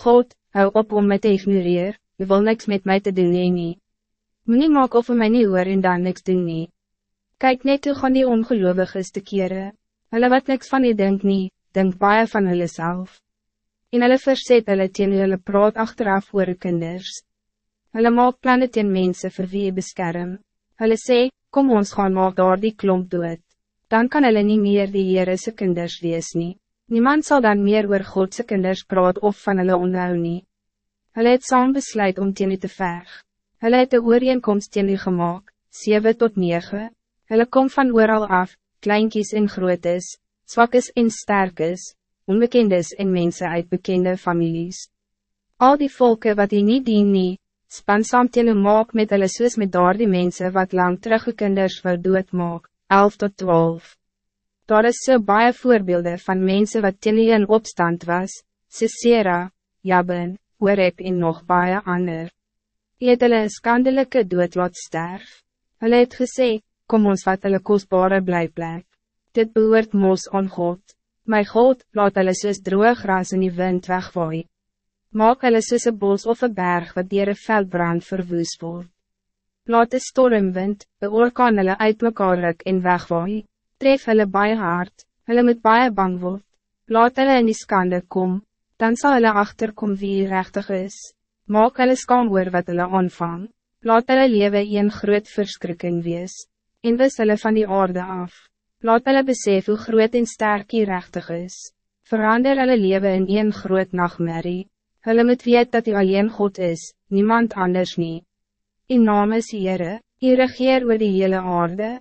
God, hou op om mij te ignoreer, je wil niks met mij te doen nie. nie. Moe nie maak of my nie hoor en dan niks doen nie. Kijk net hoe gaan die ongeloviges te kere. Hulle wat niks van die denk nie, denk baie van hulle self. En hulle verzet hulle teen hulle praat achteraf oor kinders. Hulle maak plannen teen mense vir wie jy beskerm. Hulle sê, kom ons gaan maak daar die klomp dood. Dan kan hulle nie meer die Heerese kinders wees nie. Niemand zal dan meer oor Godse kinders praat of van hulle onthou nie. Hulle het saam besluit om teen u te veg. Hulle het de ooreenkomst teen u gemaakt, 7 tot 9. Hulle kom van ooral af, kleinkies en grootes, zwakkes en sterkes, onbekendes en mensen uit bekende families. Al die volken wat die niet dien nie, span saam teen u maak met hulle soos met daar die mense wat lang terug kinders wil doodmaak, 11 tot 12. Daar is so baie voorbeelden van mensen wat teen in opstand was, Sisera, Jabin, Oreb en nog baie ander. Hy het hulle een skandelike dood laat sterf. Hulle het gesê, kom ons wat hulle kostbare blijplek. Dit behoort mos aan God. My God, laat hulle soos droog gras in die wind wegwaai. Maak hulle soos een bos of een berg wat dier een veldbrand verwoes word. Laat de stormwind, de orkaan hulle uit mekaar ruk en wegwaai tref hulle baie hard, hulle moet baie bang word, laat hulle in die skande kom, dan zal hulle achterkom wie rechtig is, maak hulle skam oor wat hulle aanvang, laat hulle lewe een groot verskrikking wees, en wis hulle van die aarde af, laat hulle besef hoe groot en sterk die rechtig is, verander hulle lewe in een groot nachtmerrie, hulle moet weet dat hij alleen God is, niemand anders niet. In naam is Heere, hy regeer oor die hele aarde,